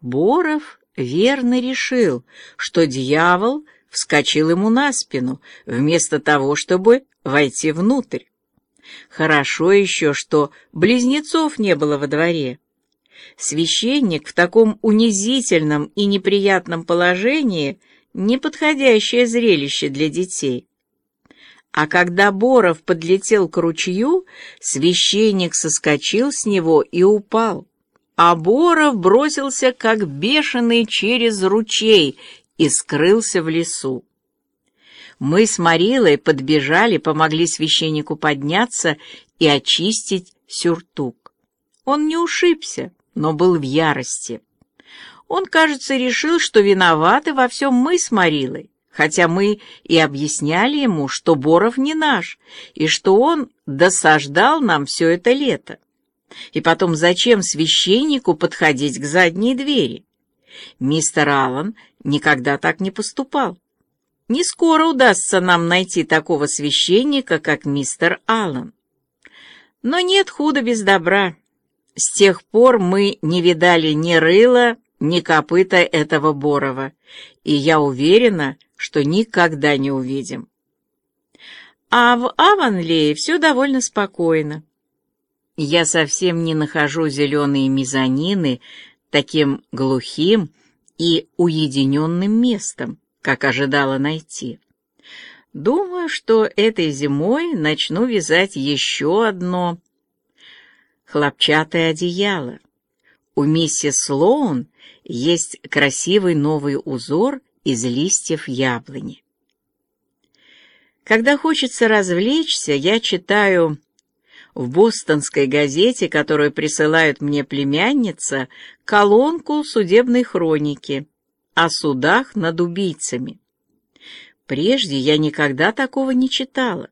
Боров верно решил, что дьявол вскочил ему на спину, вместо того, чтобы войти внутрь. Хорошо еще, что близнецов не было во дворе. Священник в таком унизительном и неприятном положении — неподходящее зрелище для детей. А когда Боров подлетел к ручью, священник соскочил с него и упал, а Боров бросился, как бешеный, через ручей и скрылся в лесу. Мы с Марилой подбежали, помогли священнику подняться и очистить сюртук. Он не ушибся, но был в ярости. Он, кажется, решил, что виноваты во всем мы с Марилой, хотя мы и объясняли ему, что Боров не наш, и что он досаждал нам все это лето. И потом, зачем священнику подходить к задней двери? Мистер Аллан никогда так не поступал. Не скоро удастся нам найти такого священника, как мистер Аллан. Но нет худа без добра. С тех пор мы не видали ни рыла, ни копыта этого Борова, и я уверена, что никогда не увидим. А в Аванлее все довольно спокойно. Я совсем не нахожу зеленые мезонины таким глухим и уединенным местом, как ожидала найти. Думаю, что этой зимой начну вязать еще одно хлопчатое одеяло. У миссис Слоун есть красивый новый узор из листьев яблони. Когда хочется развлечься, я читаю в бостонской газете, которую присылает мне племянница, колонку судебной хроники о судах над убийцами. Прежде я никогда такого не читала,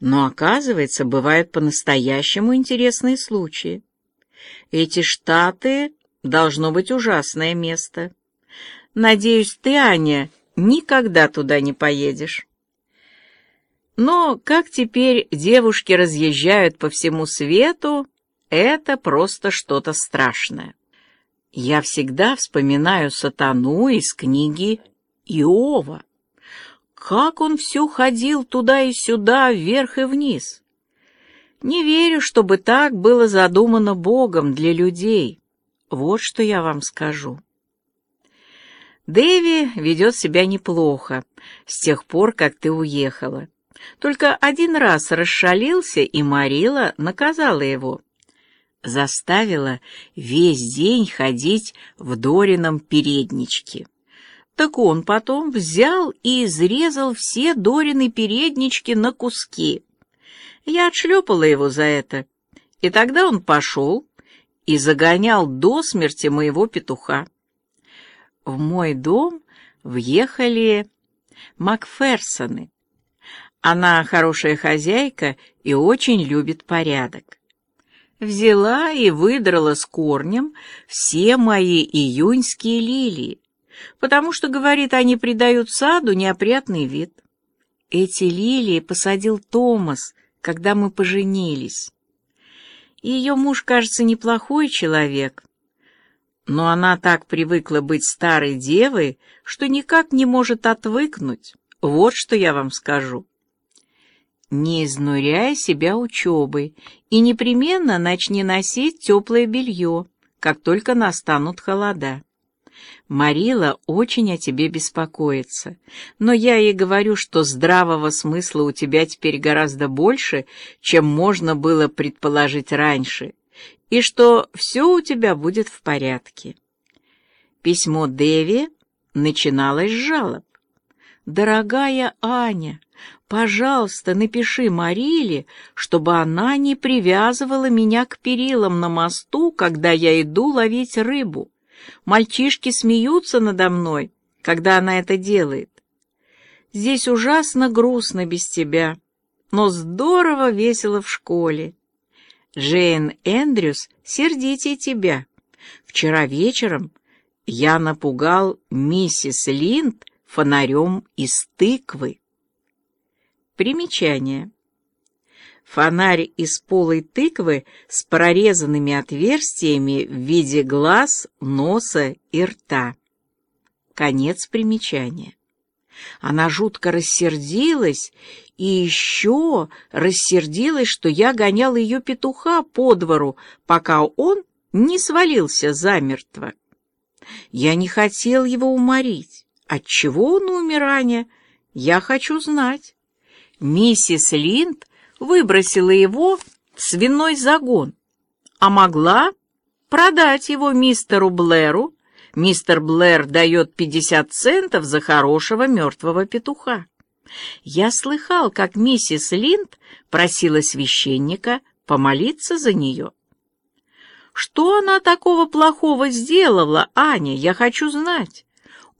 но, оказывается, бывают по-настоящему интересные случаи. Эти штаты должно быть ужасное место. Надеюсь, ты, Аня, никогда туда не поедешь. Но как теперь девушки разъезжают по всему свету, это просто что-то страшное. Я всегда вспоминаю сатану из книги Иова. Как он все ходил туда и сюда, вверх и вниз. Не верю, чтобы так было задумано Богом для людей. Вот что я вам скажу. Дэви ведет себя неплохо с тех пор, как ты уехала. Только один раз расшалился, и Марила наказала его. Заставила весь день ходить в Дорином передничке. Так он потом взял и изрезал все Дорины переднички на куски. Я отшлепала его за это, и тогда он пошел и загонял до смерти моего петуха. В мой дом въехали Макферсоны. Она хорошая хозяйка и очень любит порядок. Взяла и выдрала с корнем все мои июньские лилии, потому что, говорит, они придают саду неопрятный вид. Эти лилии посадил Томас, когда мы поженились. Ее муж, кажется, неплохой человек, но она так привыкла быть старой девой, что никак не может отвыкнуть. Вот что я вам скажу. Не изнуряй себя учебой и непременно начни носить теплое белье, как только настанут холода. Марила очень о тебе беспокоится, но я ей говорю, что здравого смысла у тебя теперь гораздо больше, чем можно было предположить раньше, и что все у тебя будет в порядке. Письмо Деви начиналось с жалоб. «Дорогая Аня, пожалуйста, напиши Мариле, чтобы она не привязывала меня к перилам на мосту, когда я иду ловить рыбу. Мальчишки смеются надо мной, когда она это делает. Здесь ужасно грустно без тебя, но здорово весело в школе. Джейн Эндрюс сердитее тебя. Вчера вечером я напугал миссис Линд фонарем из тыквы. Примечание. Фонарь из полой тыквы с прорезанными отверстиями в виде глаз, носа и рта. Конец примечания. Она жутко рассердилась и еще рассердилась, что я гонял ее петуха по двору, пока он не свалился замертво. Я не хотел его уморить. Отчего он умер, Аня? Я хочу знать. Миссис Линд выбросила его в свиной загон, а могла продать его мистеру Блэру. Мистер Блэр дает 50 центов за хорошего мертвого петуха. Я слыхал, как миссис Линд просила священника помолиться за нее. Что она такого плохого сделала, Аня? Я хочу знать.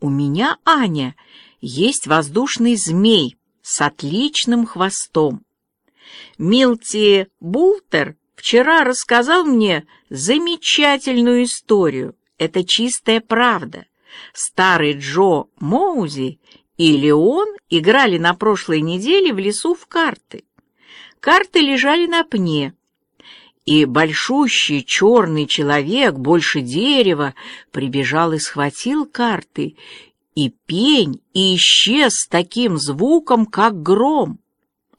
У меня, Аня, есть воздушный змей с отличным хвостом. Милти Бултер вчера рассказал мне замечательную историю. Это чистая правда. Старый Джо Моузи и Леон играли на прошлой неделе в лесу в карты. Карты лежали на пне, и большущий черный человек, больше дерева, прибежал и схватил карты, и пень, и исчез с таким звуком, как гром.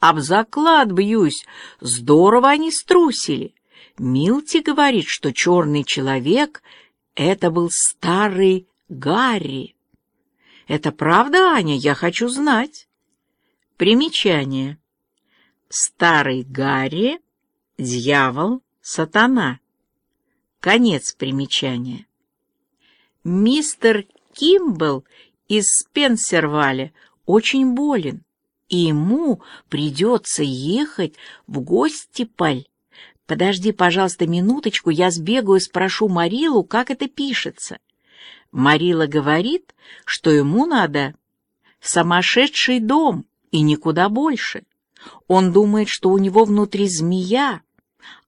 Об заклад бьюсь, здорово они струсили. Милти говорит, что черный человек — это был старый Гарри. Это правда, Аня? Я хочу знать. Примечание. Старый Гарри, дьявол, сатана. Конец примечания. Мистер Кимбл из Спенсерваля очень болен и ему придется ехать в гости Паль. Подожди, пожалуйста, минуточку, я сбегаю и спрошу Марилу, как это пишется. Марила говорит, что ему надо в сумасшедший дом и никуда больше. Он думает, что у него внутри змея.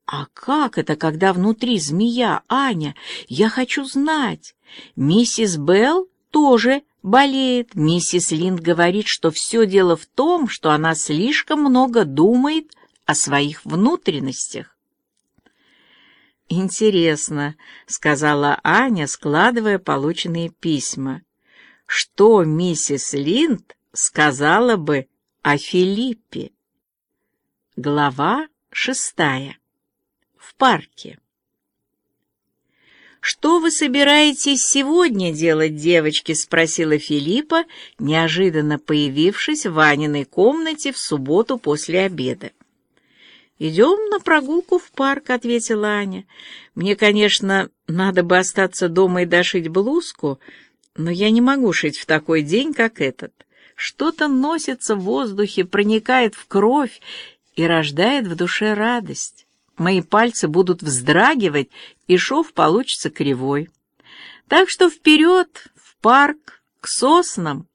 А как это, когда внутри змея, Аня? Я хочу знать. Миссис Белл тоже болеет. Миссис Линд говорит, что все дело в том, что она слишком много думает о своих внутренностях. «Интересно», — сказала Аня, складывая полученные письма, «что миссис Линд сказала бы о Филиппе?» Глава шестая. В парке. «Что вы собираетесь сегодня делать, девочки?» — спросила Филиппа, неожиданно появившись в Ваниной комнате в субботу после обеда. «Идем на прогулку в парк», — ответила Аня. «Мне, конечно, надо бы остаться дома и дошить блузку, но я не могу шить в такой день, как этот. Что-то носится в воздухе, проникает в кровь и рождает в душе радость». Мои пальцы будут вздрагивать, и шов получится кривой. Так что вперед, в парк, к соснам